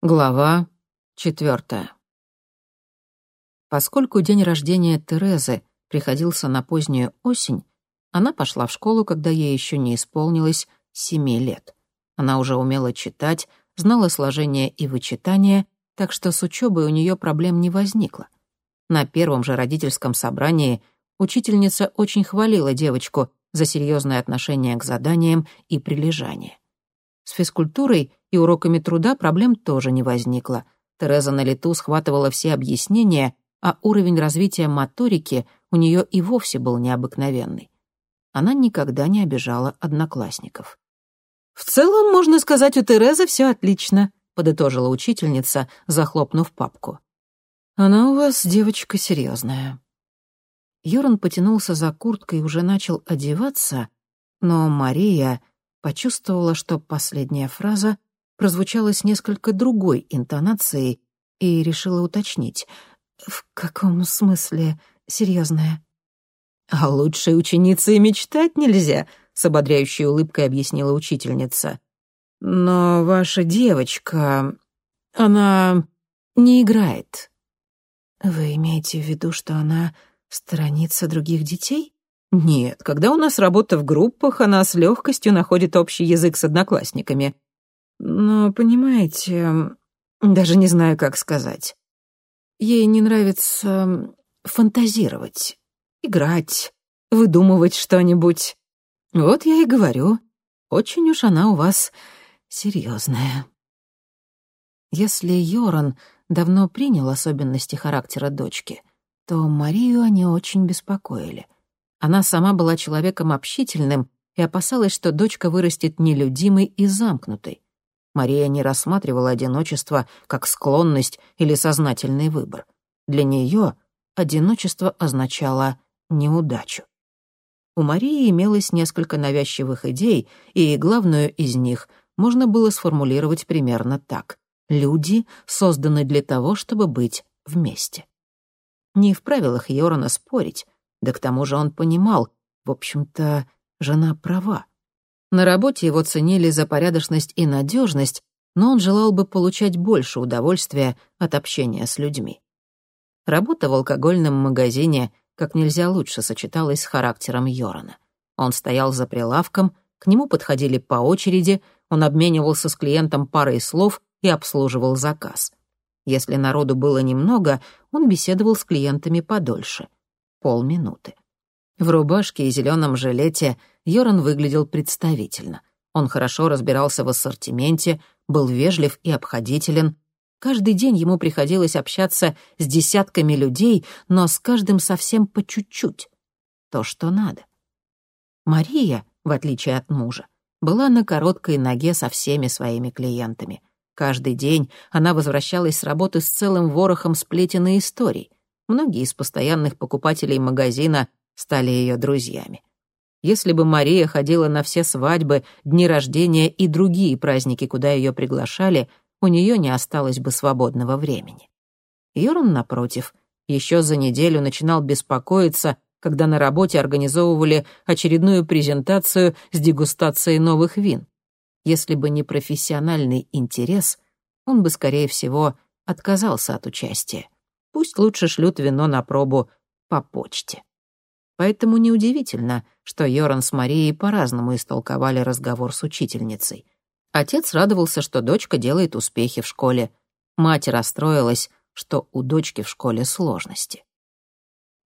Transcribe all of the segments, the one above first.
Глава четвертая. Поскольку день рождения Терезы приходился на позднюю осень, она пошла в школу, когда ей еще не исполнилось семи лет. Она уже умела читать, знала сложение и вычитание, так что с учебой у нее проблем не возникло. На первом же родительском собрании учительница очень хвалила девочку за серьезное отношение к заданиям и прилежание. С физкультурой и уроками труда проблем тоже не возникло. Тереза на лету схватывала все объяснения, а уровень развития моторики у нее и вовсе был необыкновенный. Она никогда не обижала одноклассников. «В целом, можно сказать, у Терезы все отлично», — подытожила учительница, захлопнув папку. «Она у вас девочка серьезная». Йоран потянулся за курткой и уже начал одеваться, но Мария почувствовала, что последняя фраза прозвучала с несколько другой интонацией и решила уточнить. «В каком смысле серьезная?» «А лучшей ученицы и мечтать нельзя», — с ободряющей улыбкой объяснила учительница. «Но ваша девочка, она не играет». «Вы имеете в виду, что она сторонится других детей?» Нет, когда у нас работа в группах, она с легкостью находит общий язык с одноклассниками. Но, понимаете, даже не знаю, как сказать. Ей не нравится фантазировать, играть, выдумывать что-нибудь. Вот я и говорю, очень уж она у вас серьезная. Если Йоран давно принял особенности характера дочки, то Марию они очень беспокоили — она сама была человеком общительным и опасалась, что дочка вырастет нелюдимой и замкнутой. Мария не рассматривала одиночество как склонность или сознательный выбор. Для нее одиночество означало неудачу. У Марии имелось несколько навязчивых идей, и главную из них можно было сформулировать примерно так. Люди созданы для того, чтобы быть вместе. Не в правилах Йорона спорить, да к тому же он понимал, в общем-то, жена права. На работе его ценили за порядочность и надежность, но он желал бы получать больше удовольствия от общения с людьми. Работа в алкогольном магазине как нельзя лучше сочеталась с характером Йорона. Он стоял за прилавком, к нему подходили по очереди, он обменивался с клиентом парой слов и обслуживал заказ. Если народу было немного, он беседовал с клиентами подольше — полминуты. В рубашке и зеленом жилете Йоран выглядел представительно. Он хорошо разбирался в ассортименте, был вежлив и обходителен. Каждый день ему приходилось общаться с десятками людей, но с каждым совсем по чуть-чуть. То, что надо. Мария, в отличие от мужа, была на короткой ноге со всеми своими клиентами. Каждый день она возвращалась с работы с целым ворохом сплетен и историй. Многие из постоянных покупателей магазина стали ее друзьями. Если бы Мария ходила на все свадьбы, дни рождения и другие праздники, куда ее приглашали, у нее не осталось бы свободного времени. Йорн, напротив, еще за неделю начинал беспокоиться, когда на работе организовывали очередную презентацию с дегустацией новых вин. Если бы не профессиональный интерес, он бы, скорее всего, отказался от участия. Пусть лучше шлют вино на пробу по почте. Поэтому неудивительно, что Йоран с Марией по-разному истолковали разговор с учительницей. Отец радовался, что дочка делает успехи в школе. Мать расстроилась, что у дочки в школе сложности.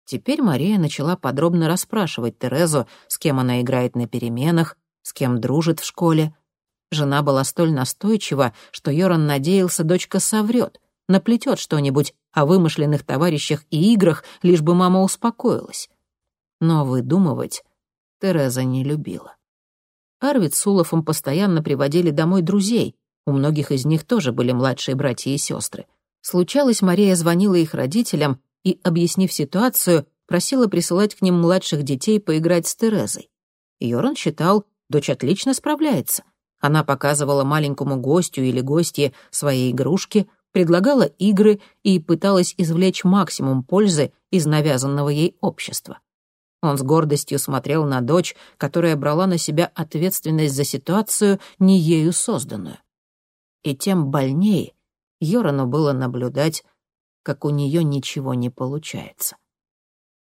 Теперь Мария начала подробно расспрашивать Терезу, с кем она играет на переменах, с кем дружит в школе. Жена была столь настойчива, что Йоран надеялся, дочка соврет, наплетет что-нибудь о вымышленных товарищах и играх, лишь бы мама успокоилась. Но выдумывать Тереза не любила. Арвид с Улофом постоянно приводили домой друзей, у многих из них тоже были младшие братья и сестры. Случалось, Мария звонила их родителям и, объяснив ситуацию, просила присылать к ним младших детей поиграть с Терезой. Йоран считал, дочь отлично справляется. Она показывала маленькому гостю или гостье свои игрушки, предлагала игры и пыталась извлечь максимум пользы из навязанного ей общества. Он с гордостью смотрел на дочь, которая брала на себя ответственность за ситуацию, не ею созданную. И тем больнее Йорану было наблюдать, как у нее ничего не получается.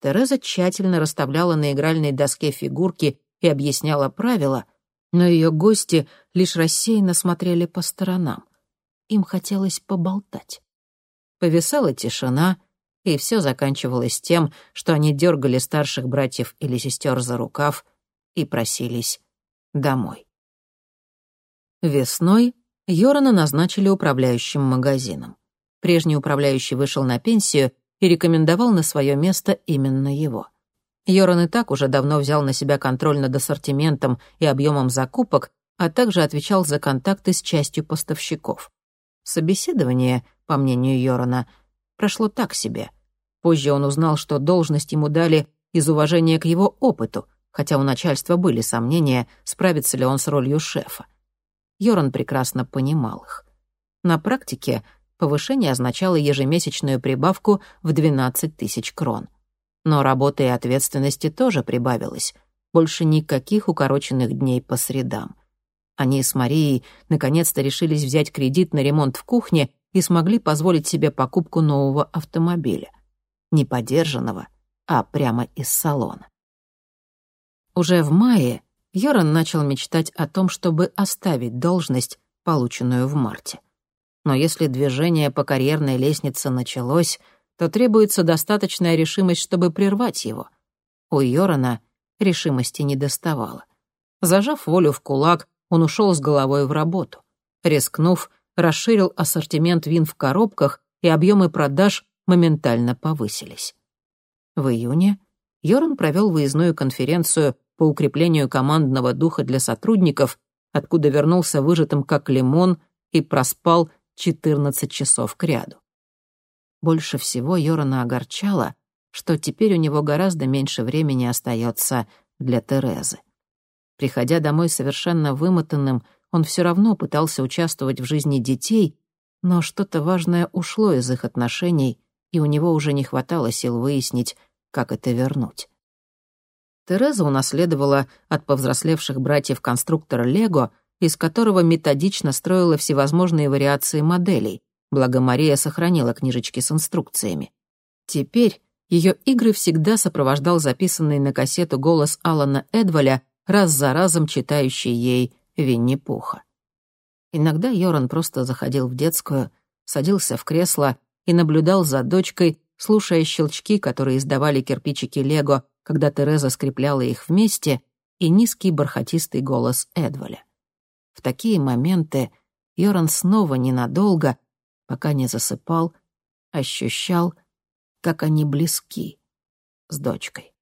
Тереза тщательно расставляла на игральной доске фигурки и объясняла правила, но ее гости лишь рассеянно смотрели по сторонам. Им хотелось поболтать. Повисала тишина, и все заканчивалось тем, что они дергали старших братьев или сестер за рукав и просились домой. Весной Йорана назначили управляющим магазином. Прежний управляющий вышел на пенсию и рекомендовал на свое место именно его. Йоран и так уже давно взял на себя контроль над ассортиментом и объемом закупок, а также отвечал за контакты с частью поставщиков. Собеседование, по мнению Йорана, прошло так себе. Позже он узнал, что должность ему дали из уважения к его опыту, хотя у начальства были сомнения, справится ли он с ролью шефа. Йоран прекрасно понимал их. На практике повышение означало ежемесячную прибавку в 12 тысяч крон. Но работы и ответственности тоже прибавилось. Больше никаких укороченных дней по средам. Они с Марией наконец-то решились взять кредит на ремонт в кухне и смогли позволить себе покупку нового автомобиля. Не подержанного, а прямо из салона. Уже в мае Йоран начал мечтать о том, чтобы оставить должность, полученную в марте. Но если движение по карьерной лестнице началось, то требуется достаточная решимость, чтобы прервать его. У Йорана решимости не доставало. Зажав волю в кулак, он ушел с головой в работу. Рискнув, расширил ассортимент вин в коробках, и объемы продаж моментально повысились. В июне Йоран провел выездную конференцию по укреплению командного духа для сотрудников, откуда вернулся выжатым как лимон и проспал 14 часов кряду. Больше всего Йорана огорчало, что теперь у него гораздо меньше времени остается для Терезы. Приходя домой совершенно вымотанным, он все равно пытался участвовать в жизни детей, но что-то важное ушло из их отношений, и у него уже не хватало сил выяснить, как это вернуть. Тереза унаследовала от повзрослевших братьев конструктора Лего, из которого методично строила всевозможные вариации моделей, благо Мария сохранила книжечки с инструкциями. Теперь ее игры всегда сопровождал записанный на кассету голос Алана Эдваля, раз за разом читающий ей Винни-Пуха. Иногда Йоран просто заходил в детскую, садился в кресло и наблюдал за дочкой, слушая щелчки, которые издавали кирпичики Лего, когда Тереза скрепляла их вместе, и низкий бархатистый голос Эдваля. В такие моменты Йоран снова ненадолго, пока не засыпал, ощущал, как они близки с дочкой.